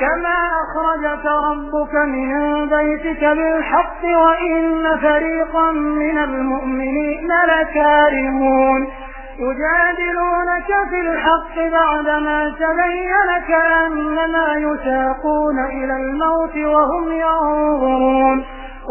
كما أخرجك ربك من بيتك بالحق وإن فريقا من المؤمنين لكارهون يجادلونك في الحق بعدما تبين كأنما يساقون إلى الموت وهم ينظرون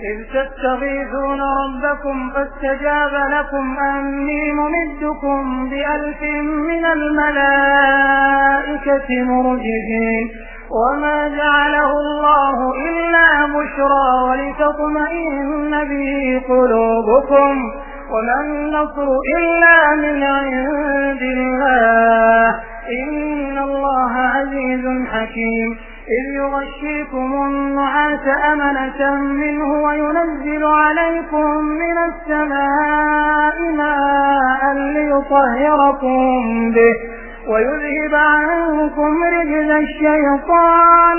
إذ تستغيثون ربكم فاستجاب لكم أني ممدكم بألف من الملائكة مرجفين. وما جعله الله إلا بشرى ولتطمئن به قلوبكم. وما النصر إلا من عند الله. إن الله عزيز حكيم. إذ يغشيكم النعاس أمنة منه وينزل عليكم من السماء ماء ليطهركم به ويذهب عنكم رجز الشيطان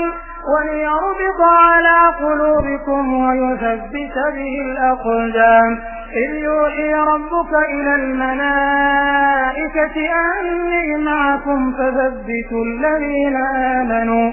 وليربط على قلوبكم ويثبت به الأقدام. إذ يوحي ربك إلى الملائكة أني معكم فثبتوا الذين آمنوا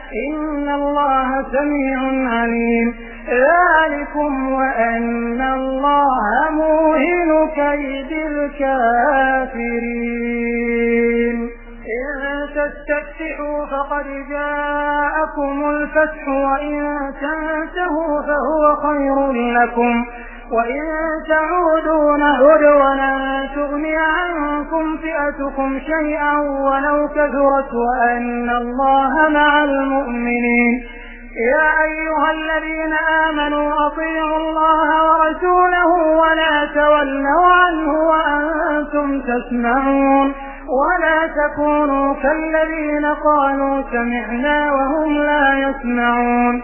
إن الله سميع عليم ذلكم وأن الله موهن كيد الكافرين إن تستفتحوا فقد جاءكم الفتح وإن تنتهوا فهو خير لكم وإن ولن تغني فئتكم شيئا ولو كثرت وأن الله مع المؤمنين. يا أيها الذين آمنوا أطيعوا الله ورسوله ولا تولوا عنه وأنتم تسمعون. ولا تكونوا كالذين قالوا سمعنا وهم لا يسمعون.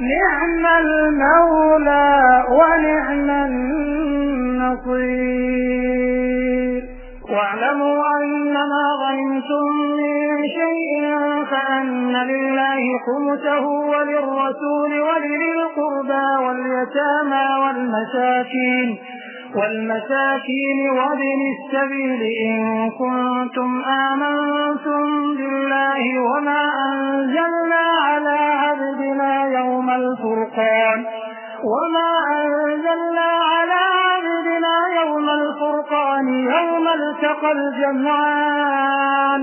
نعم المولى ونعم النصير. واعلموا أنما غنمتم من شيء فأن لله خمسه وللرسول ولذي القربى واليتامى والمساكين والمساكين وابن السبيل إن كنتم آمنتم بالله وما أنزلنا على عبدنا يوم الفرقان. وما أنزلنا على عبدنا يوم الفرقان يوم التقى الجمعان.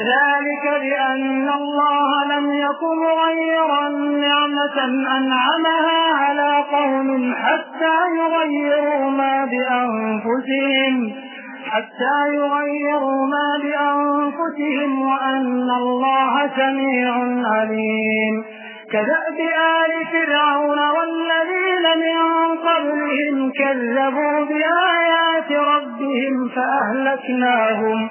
ذلك بأن الله لم يكن مغيرا نعمة أنعمها على قوم حتى يغيروا ما بأنفسهم حتى يغيروا ما بأنفسهم وأن الله سميع عليم. كدأب آل فرعون والذين من قبلهم كذبوا بآيات ربهم فأهلكناهم.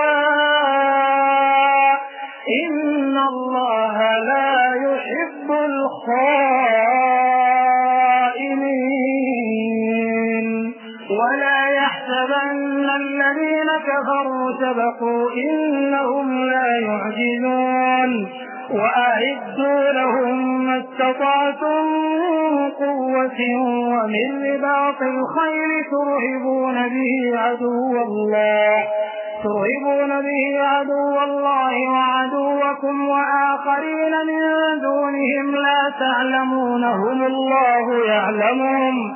سبقوا إنهم لا يعجزون وأعدوا لهم ما استطعتم من قوة ومن رباط الخيل ترهبون به عدو الله ترهبون به عدو الله وعدوكم وآخرين من دونهم لا تعلمونهم الله يعلمهم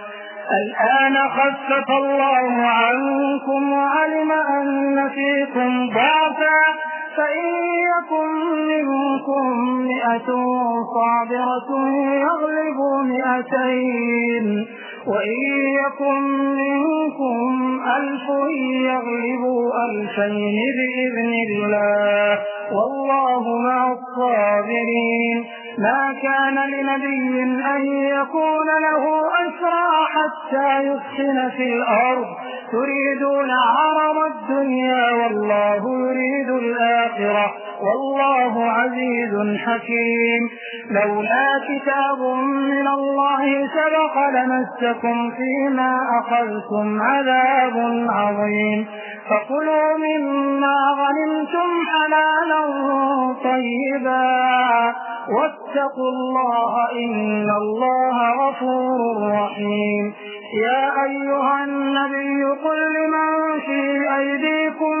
الآن خفف الله عنكم وعلم أن فيكم ضعفا فإن يكن منكم مئة صابرة يغلبوا مئتين وإن يكن منكم ألف يغلبوا ألفين بإذن الله والله مع الصابرين. ما كان لنبي أن يكون له أسرى حتى يسخن في الأرض. تريدون عرض الدنيا والله يريد الآخرة. والله عزيز حكيم. لولا كتاب من الله سبق لمسكم فيما أخذتم عذاب عظيم. فكلوا مما غنمتم حلالا طيبا. واتقوا الله إن الله غفور رحيم. يا أيها النبي قل لمن في أيديكم